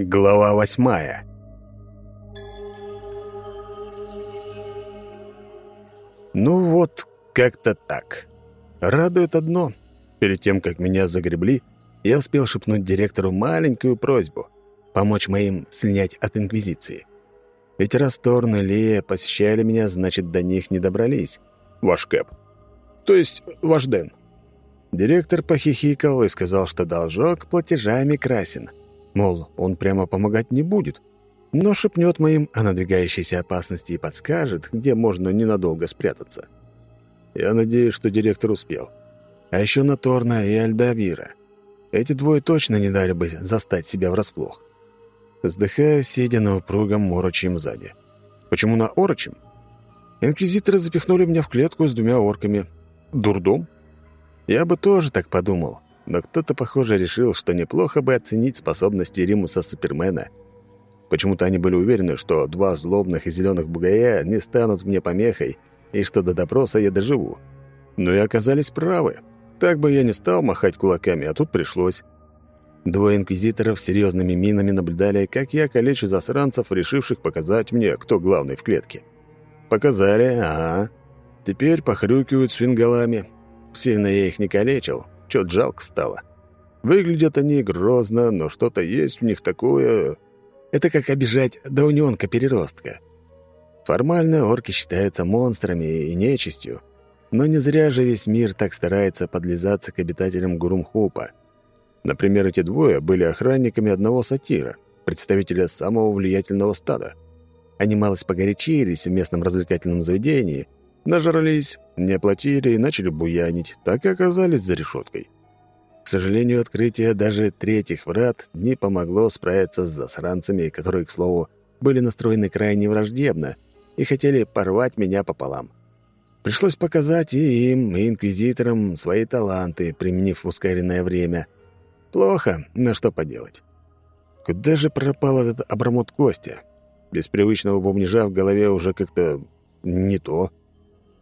Глава восьмая Ну вот, как-то так. Радует одно. Перед тем, как меня загребли, я успел шепнуть директору маленькую просьбу — помочь моим слинять от Инквизиции. Ведь раз Торн и Лия посещали меня, значит, до них не добрались. Ваш Кэп. То есть ваш Дэн. Директор похихикал и сказал, что должок платежами красен. Мол, он прямо помогать не будет, но шепнет моим о надвигающейся опасности и подскажет, где можно ненадолго спрятаться. Я надеюсь, что директор успел. А еще на Торна и Альдавира. Эти двое точно не дали бы застать себя врасплох. Вздыхаю, сидя на упругом морочьем сзади. Почему на орочем? Инквизиторы запихнули меня в клетку с двумя орками. Дурдом? Я бы тоже так подумал, но кто-то, похоже, решил, что неплохо бы оценить способности Римуса Супермена. Почему-то они были уверены, что два злобных и зеленых бугая не станут мне помехой, и что до допроса я доживу. Но и оказались правы. Так бы я не стал махать кулаками, а тут пришлось. Двое инквизиторов с серьезными минами наблюдали, как я калечу засранцев, решивших показать мне, кто главный в клетке. Показали, ага. Теперь похрюкивают с. Сильно я их не калечил, чё жалко стало. Выглядят они грозно, но что-то есть в них такое... Это как обижать даунионка-переростка. Формально орки считаются монстрами и нечистью, но не зря же весь мир так старается подлизаться к обитателям Гурумхупа. Например, эти двое были охранниками одного сатира, представителя самого влиятельного стада. Они малость погорячились в местном развлекательном заведении, нажрались, не оплатили и начали буянить, так и оказались за решеткой. К сожалению, открытие даже третьих врат не помогло справиться с засранцами, которые, к слову, были настроены крайне враждебно и хотели порвать меня пополам. Пришлось показать и им, и инквизиторам свои таланты, применив ускоренное время. Плохо, но что поделать. Куда же пропал этот обрамот Костя? Без привычного бубнижа в голове уже как-то не то.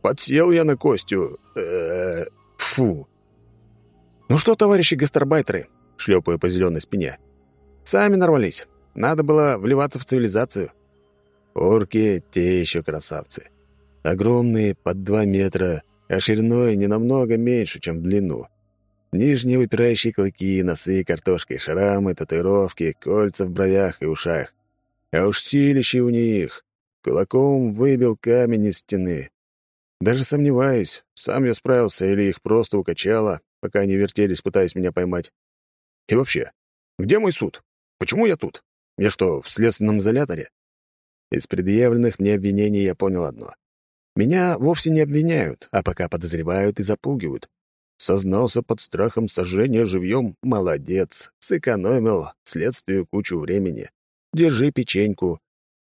Подсел я на Костю. Э -э фу. «Ну что, товарищи гастарбайтеры?» — шлепаю по зеленой спине. «Сами нарвались. Надо было вливаться в цивилизацию». Орки — те еще красавцы. Огромные, под два метра, а шириной не намного меньше, чем в длину. Нижние выпирающие клыки, носы картошкой, шрамы, татуировки, кольца в бровях и ушах. А уж силище у них. Кулаком выбил камень из стены. Даже сомневаюсь, сам я справился или их просто укачало, пока они вертелись, пытаясь меня поймать. И вообще, где мой суд? Почему я тут? Я что, в следственном изоляторе? Из предъявленных мне обвинений я понял одно. Меня вовсе не обвиняют, а пока подозревают и запугивают. Сознался под страхом сожжения живьем. Молодец. Сэкономил следствию кучу времени. Держи печеньку.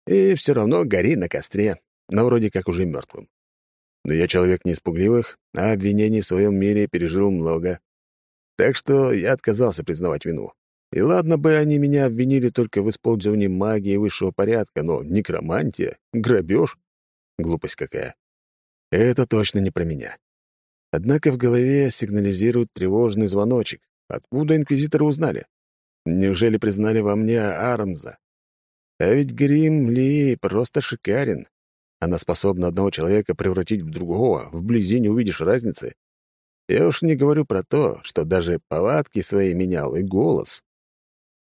И все равно гори на костре, но вроде как уже мертвым. Но я человек не испугливых, а обвинений в своем мире пережил много. Так что я отказался признавать вину. И ладно бы они меня обвинили только в использовании магии высшего порядка, но некромантия, грабеж — глупость какая. Это точно не про меня. Однако в голове сигнализирует тревожный звоночек. Откуда инквизиторы узнали? Неужели признали во мне Армза? А ведь грим Ли просто шикарен. Она способна одного человека превратить в другого, вблизи не увидишь разницы. Я уж не говорю про то, что даже повадки свои менял и голос.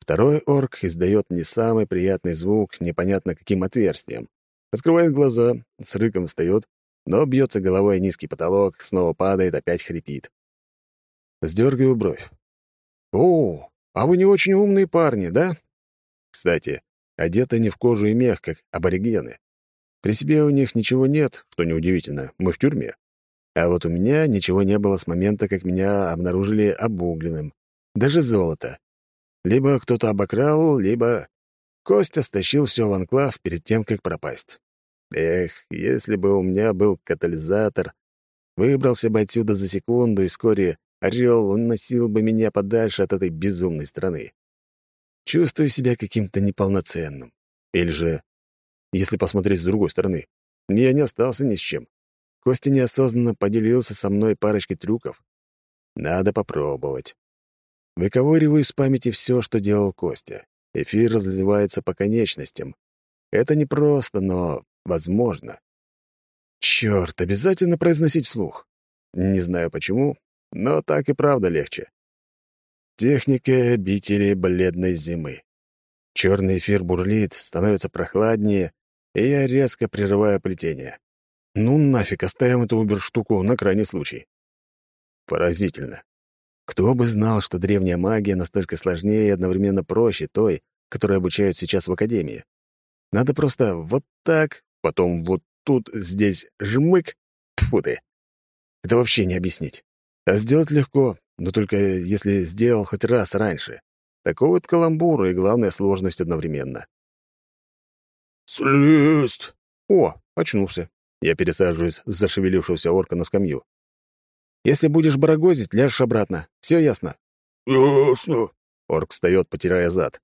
Второй орк издает не самый приятный звук, непонятно каким отверстием. Открывает глаза, с рыком встает, но бьется головой низкий потолок, снова падает, опять хрипит. Сдергиваю бровь. «О, а вы не очень умные парни, да?» Кстати, одеты не в кожу и мех, как аборигены. При себе у них ничего нет, что неудивительно, мы в тюрьме. А вот у меня ничего не было с момента, как меня обнаружили обугленным. Даже золото. Либо кто-то обокрал, либо... Костя стащил все в анклав перед тем, как пропасть. Эх, если бы у меня был катализатор, выбрался бы отсюда за секунду, и вскоре орел уносил бы меня подальше от этой безумной страны. Чувствую себя каким-то неполноценным. Или же если посмотреть с другой стороны. Я не остался ни с чем. Костя неосознанно поделился со мной парочкой трюков. Надо попробовать. Выковыриваю из памяти все, что делал Костя. Эфир разливается по конечностям. Это непросто, но возможно. Черт, обязательно произносить слух. Не знаю почему, но так и правда легче. Техника обители бледной зимы. Черный эфир бурлит, становится прохладнее, и я резко прерываю плетение. Ну нафиг, оставим эту убер-штуку на крайний случай. Поразительно. Кто бы знал, что древняя магия настолько сложнее и одновременно проще той, которой обучают сейчас в Академии. Надо просто вот так, потом вот тут, здесь жмык. Тьфу ты. Это вообще не объяснить. А сделать легко, но только если сделал хоть раз раньше. Такой вот каламбур и главная сложность одновременно. «Слезть!» О, очнулся. Я пересаживаюсь с зашевелившегося орка на скамью. Если будешь барагозить, ляжешь обратно. Все ясно?» «Ясно». Орк встает, потирая зад.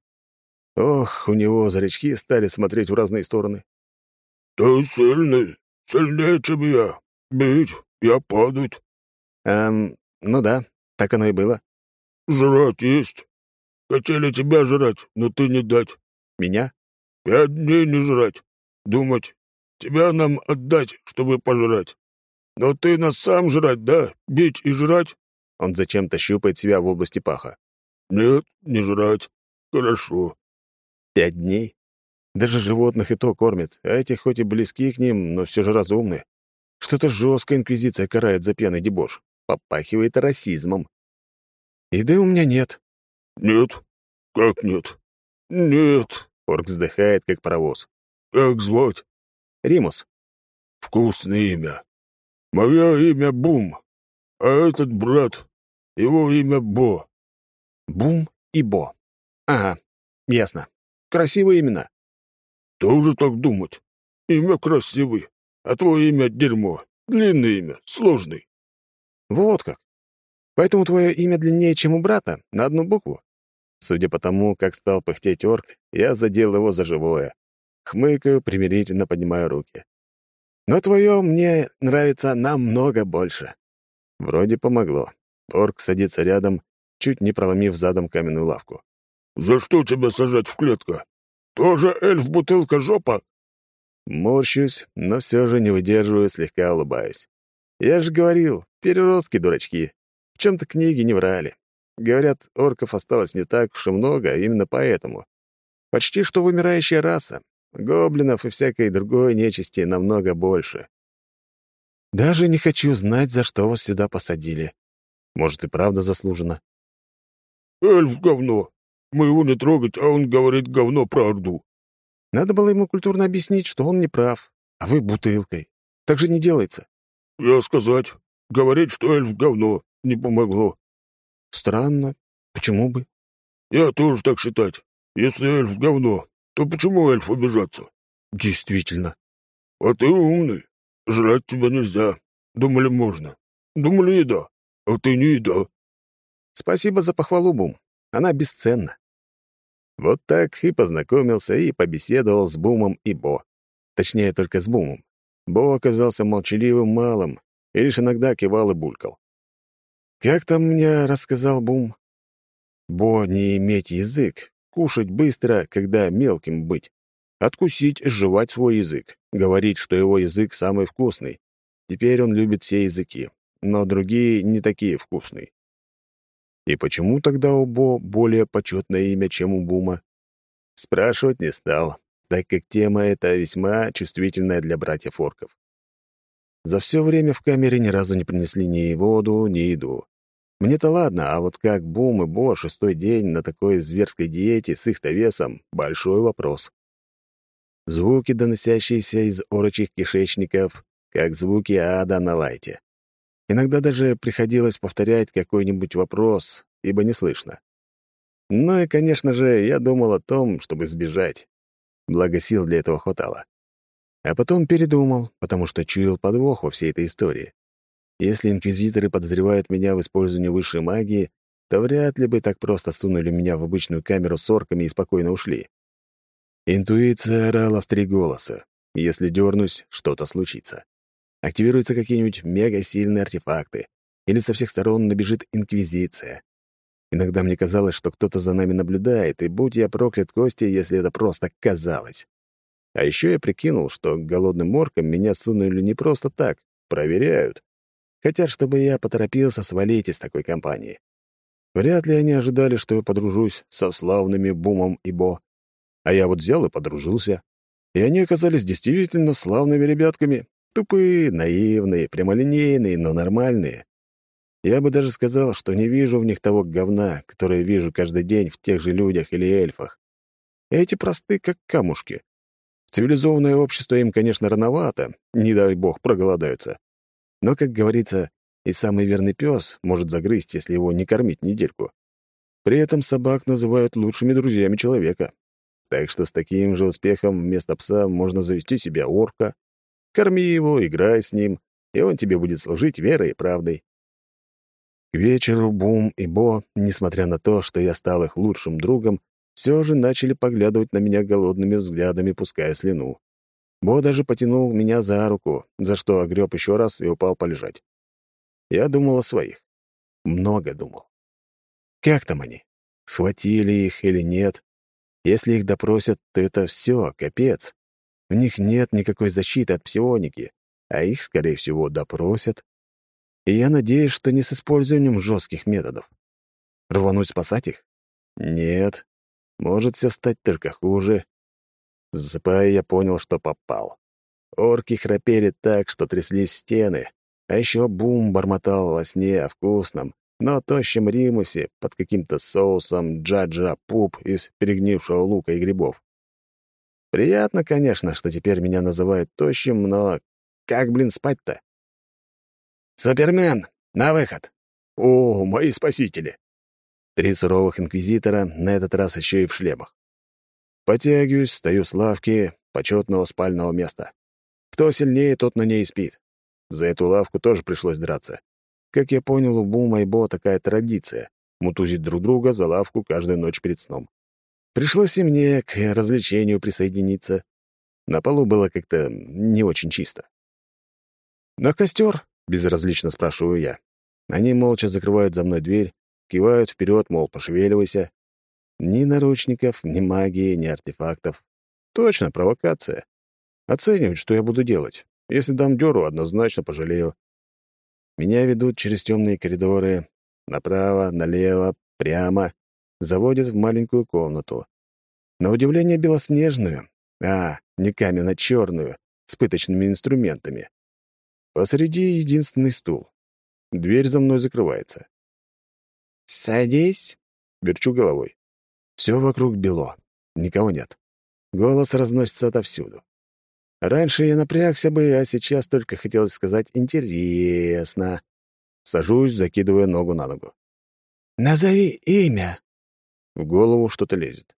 Ох, у него зрачки стали смотреть в разные стороны. «Ты сильный, сильнее, чем я. Бить, я падать». «Эм, ну да, так оно и было». «Жрать есть. Хотели тебя жрать, но ты не дать». «Меня?» «Пять дней не жрать. Думать, тебя нам отдать, чтобы пожрать. Но ты нас сам жрать, да? Бить и жрать?» Он зачем-то щупает себя в области паха. «Нет, не жрать. Хорошо». «Пять дней? Даже животных и то кормят, а эти хоть и близки к ним, но все же разумны. Что-то жестко инквизиция карает за пьяный дебош. Попахивает расизмом. Еды у меня нет. «Нет? Как нет?» «Нет», — Орк вздыхает, как паровоз. «Как звать?» «Римус». «Вкусное имя. Мое имя Бум, а этот брат, его имя Бо». «Бум и Бо. Ага, ясно. Красивые имена». «Тоже так думать. Имя красивый, а твое имя — дерьмо. Длинное имя, сложный». «Вот как. Поэтому твое имя длиннее, чем у брата, на одну букву?» Судя по тому, как стал пыхтеть орк, я задел его за живое. Хмыкаю, примирительно поднимаю руки. «Но твое мне нравится намного больше». Вроде помогло. Орк садится рядом, чуть не проломив задом каменную лавку. «За что тебя сажать в клетку? Тоже эльф-бутылка жопа?» Морщусь, но все же не выдерживаю, слегка улыбаюсь. «Я же говорил, переростки дурачки. В чем-то книги не врали. Говорят, орков осталось не так уж и много, а именно поэтому. Почти что вымирающая раса. Гоблинов и всякой другой нечисти намного больше. Даже не хочу знать, за что вас сюда посадили. Может, и правда заслуженно. «Эльф — говно. Мы его не трогать, а он говорит говно про Орду». Надо было ему культурно объяснить, что он не прав, а вы бутылкой. Так же не делается. «Я сказать. Говорить, что эльф — говно, не помогло. Странно. Почему бы? Я тоже так считать. Если эльф говно, то почему эльф обижаться? Действительно. А ты умный. Жрать тебя нельзя. Думали, можно. Думали, еда. А ты не еда. Спасибо за похвалу, Бум. Она бесценна. Вот так и познакомился и побеседовал с Бумом и Бо. Точнее, только с Бумом. Бо оказался молчаливым малым и лишь иногда кивал и булькал. Как там мне рассказал Бум? Бо не иметь язык, кушать быстро, когда мелким быть. Откусить, жевать свой язык, говорить, что его язык самый вкусный. Теперь он любит все языки, но другие не такие вкусные. И почему тогда у Бо более почетное имя, чем у Бума? Спрашивать не стал, так как тема эта весьма чувствительная для братьев-орков. За все время в камере ни разу не принесли ни воду, ни еду. Мне-то ладно, а вот как Бум и Бо шестой день на такой зверской диете с их-то весом — большой вопрос. Звуки, доносящиеся из орочих кишечников, как звуки ада на лайте. Иногда даже приходилось повторять какой-нибудь вопрос, ибо не слышно. Ну и, конечно же, я думал о том, чтобы сбежать. Благо сил для этого хватало. А потом передумал, потому что чуял подвох во всей этой истории. Если инквизиторы подозревают меня в использовании высшей магии, то вряд ли бы так просто сунули меня в обычную камеру с орками и спокойно ушли. Интуиция орала в три голоса. Если дернусь, что-то случится. Активируются какие-нибудь мегасильные артефакты. Или со всех сторон набежит инквизиция. Иногда мне казалось, что кто-то за нами наблюдает, и будь я проклят Костя, если это просто казалось. А еще я прикинул, что голодным моркам меня сунули не просто так, проверяют. Хотят, чтобы я поторопился свалить из такой компании. Вряд ли они ожидали, что я подружусь со славными Бумом и Бо. А я вот взял и подружился. И они оказались действительно славными ребятками. Тупые, наивные, прямолинейные, но нормальные. Я бы даже сказал, что не вижу в них того говна, которое вижу каждый день в тех же людях или эльфах. Эти просты, как камушки. В цивилизованное общество им, конечно, рановато, не дай бог проголодаются. Но, как говорится, и самый верный пес может загрызть, если его не кормить недельку. При этом собак называют лучшими друзьями человека. Так что с таким же успехом вместо пса можно завести себе орка. Корми его, играй с ним, и он тебе будет служить верой и правдой. К вечеру Бум и Бо, несмотря на то, что я стал их лучшим другом, все же начали поглядывать на меня голодными взглядами, пуская слюну. Бо даже потянул меня за руку, за что огреб еще раз и упал полежать. Я думал о своих. Много думал. Как там они? Схватили их или нет? Если их допросят, то это все, капец. У них нет никакой защиты от псионики, а их, скорее всего, допросят. И я надеюсь, что не с использованием жестких методов. Рвануть спасать их? Нет. Может все стать только хуже. Засыпая, я понял, что попал. Орки храпели так, что тряслись стены, а еще Бум бормотал во сне о вкусном, но тощем римусе под каким-то соусом джаджа пуп из перегнившего лука и грибов. Приятно, конечно, что теперь меня называют тощим, но как, блин, спать-то? «Супермен, на выход!» «О, мои спасители!» Три суровых инквизитора, на этот раз еще и в шлемах. Потягиваюсь, стою с лавки почетного спального места. Кто сильнее, тот на ней спит. За эту лавку тоже пришлось драться. Как я понял, у Бума и такая традиция — мутузить друг друга за лавку каждую ночь перед сном. Пришлось и мне к развлечению присоединиться. На полу было как-то не очень чисто. «На костер?» — безразлично спрашиваю я. Они молча закрывают за мной дверь, кивают вперед, мол, пошевеливайся. Ни наручников, ни магии, ни артефактов. Точно, провокация. Оценивают, что я буду делать. Если дам дёру, однозначно пожалею. Меня ведут через темные коридоры, направо, налево, прямо, заводят в маленькую комнату. На удивление белоснежную, а, не каменно-черную, с пыточными инструментами. Посреди единственный стул. Дверь за мной закрывается. «Садись», — верчу головой. Все вокруг бело, никого нет. Голос разносится отовсюду. Раньше я напрягся бы, а сейчас только хотелось сказать «интересно». Сажусь, закидывая ногу на ногу. «Назови имя!» В голову что-то лезет.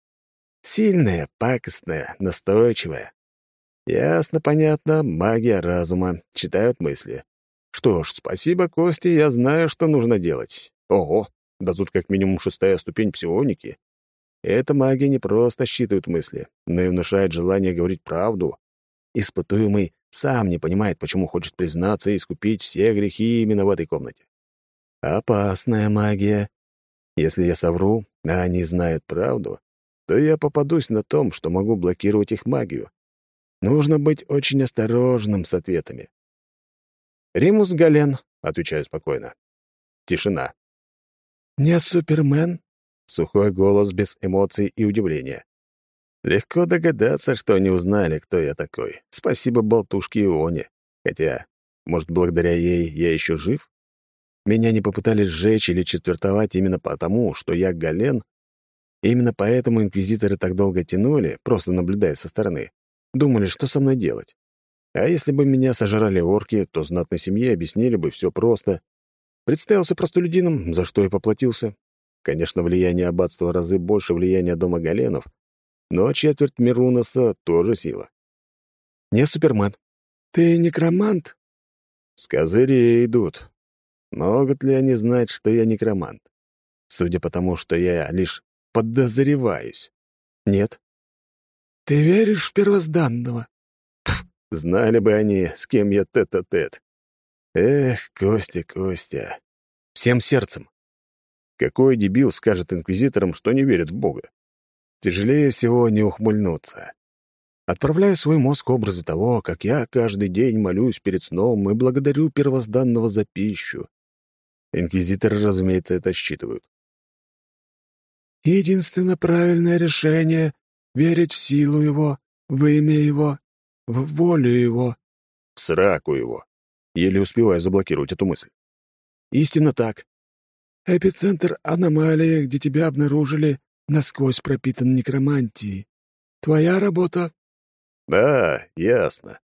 Сильное, пакостное, настойчивое. Ясно, понятно, магия разума, читают мысли. Что ж, спасибо, Кости, я знаю, что нужно делать. Ого, да тут как минимум шестая ступень псионики. Эта магия не просто считывает мысли, но и внушает желание говорить правду, Испытуемый сам не понимает, почему хочет признаться и искупить все грехи именно в этой комнате. Опасная магия. Если я совру, а они знают правду, то я попадусь на том, что могу блокировать их магию. Нужно быть очень осторожным с ответами. «Римус Гален», — отвечаю спокойно. Тишина. «Не Супермен?» — сухой голос без эмоций и удивления. Легко догадаться, что они узнали, кто я такой. Спасибо болтушке Ионе. Хотя, может, благодаря ей я еще жив? Меня не попытались сжечь или четвертовать именно потому, что я Гален. Именно поэтому инквизиторы так долго тянули, просто наблюдая со стороны. Думали, что со мной делать. А если бы меня сожрали орки, то знатной семье объяснили бы все просто. Представился простолюдином, за что и поплатился. Конечно, влияние аббатства разы больше влияния дома Галенов, но четверть Мирунаса тоже сила. Не Супермен. Ты некромант? С козырей идут. Могут ли они знать, что я некромант? Судя по тому, что я лишь подозреваюсь. Нет. Ты веришь в первозданного? Пф, знали бы они, с кем я тет-а-тет. -тет. Эх, Костя, Костя. Всем сердцем. Какой дебил скажет инквизиторам, что не верит в Бога? Тяжелее всего не ухмыльнуться. Отправляю свой мозг образы того, как я каждый день молюсь перед сном и благодарю первозданного за пищу. Инквизиторы, разумеется, это считывают. Единственно правильное решение — верить в силу его, в имя его, в волю его. В сраку его. Еле успеваю заблокировать эту мысль. Истинно так. Эпицентр аномалии, где тебя обнаружили, насквозь пропитан некромантией. Твоя работа да, ясно.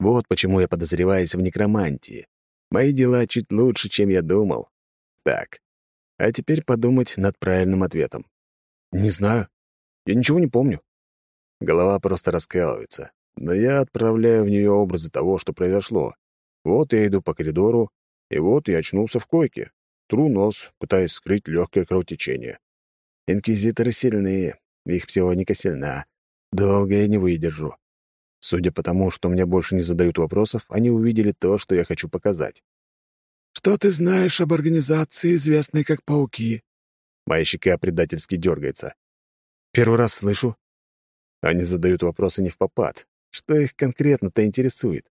Вот почему я подозреваюсь в некромантии. Мои дела чуть лучше, чем я думал. Так, а теперь подумать над правильным ответом. Не знаю. Я ничего не помню. Голова просто раскалывается. Но я отправляю в нее образы того, что произошло. Вот я иду по коридору, и вот я очнулся в койке. Тру нос, пытаясь скрыть легкое кровотечение. Инквизиторы сильные, их псионика сильна. Долго я не выдержу. Судя по тому, что мне больше не задают вопросов, они увидели то, что я хочу показать. «Что ты знаешь об организации, известной как «Пауки»?» Моя щека предательски дергается. «Первый раз слышу». Они задают вопросы не в попад. Что их конкретно-то интересует?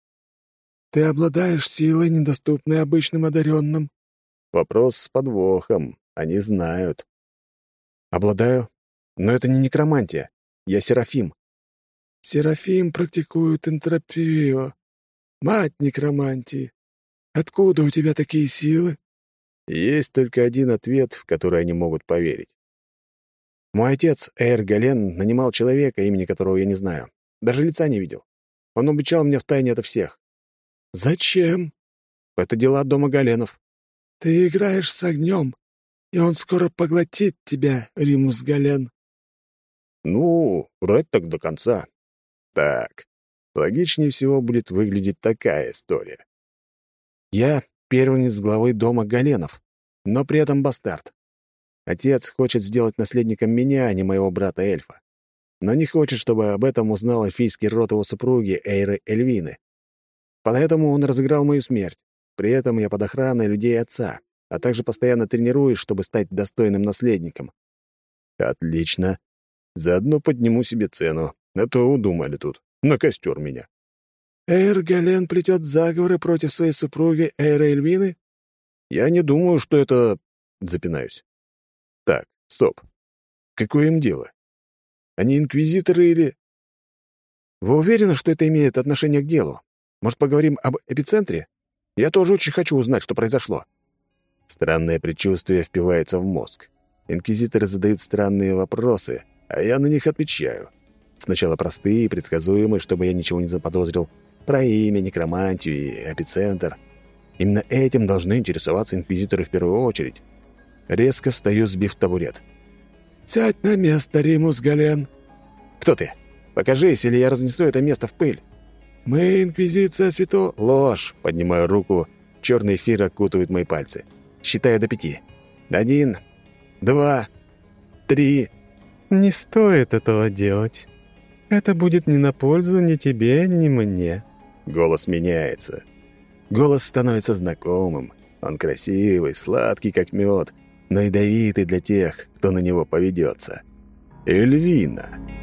«Ты обладаешь силой, недоступной обычным одаренным?» Вопрос с подвохом. Они знают. «Обладаю. Но это не некромантия. Я Серафим. Серафим практикует энтропию. Мать некромантии. Откуда у тебя такие силы? Есть только один ответ, в который они могут поверить. Мой отец, Эйр Гален, нанимал человека, имени которого я не знаю. Даже лица не видел. Он обучал меня втайне ото всех. «Зачем?» «Это дела дома Галенов». «Ты играешь с огнем, и он скоро поглотит тебя, Римус Гален». «Ну, врать так до конца. Так, логичнее всего будет выглядеть такая история. Я первенец главы дома Галенов, но при этом бастард. Отец хочет сделать наследником меня, а не моего брата-эльфа. Но не хочет, чтобы об этом узнал эльфийский род его супруги Эйры Эльвины. Поэтому он разыграл мою смерть. При этом я под охраной людей отца, а также постоянно тренируюсь, чтобы стать достойным наследником. Отлично. Заодно подниму себе цену, а то удумали тут. На костер меня. Эйр Гален плетет заговоры против своей супруги Эйра Эльвины? Я не думаю, что это... Запинаюсь. Так, стоп. Какое им дело? Они инквизиторы или... Вы уверены, что это имеет отношение к делу? Может, поговорим об эпицентре? Я тоже очень хочу узнать, что произошло. Странное предчувствие впивается в мозг. Инквизиторы задают странные вопросы, а я на них отвечаю. Сначала простые и предсказуемые, чтобы я ничего не заподозрил. Про имя, некромантию и эпицентр. Именно этим должны интересоваться инквизиторы в первую очередь. Резко встаю, сбив табурет. «Сядь на место, Римус Гален!» «Кто ты? Покажись, или я разнесу это место в пыль!» «Мы Инквизиция Свято...» «Ложь!» — поднимаю руку. Черный эфир окутывает мои пальцы. Считаю до пяти. Один, два, три. «Не стоит этого делать. Это будет не на пользу ни тебе, ни мне». Голос меняется. Голос становится знакомым. Он красивый, сладкий, как мед, но ядовитый для тех, кто на него поведется. Эльвина.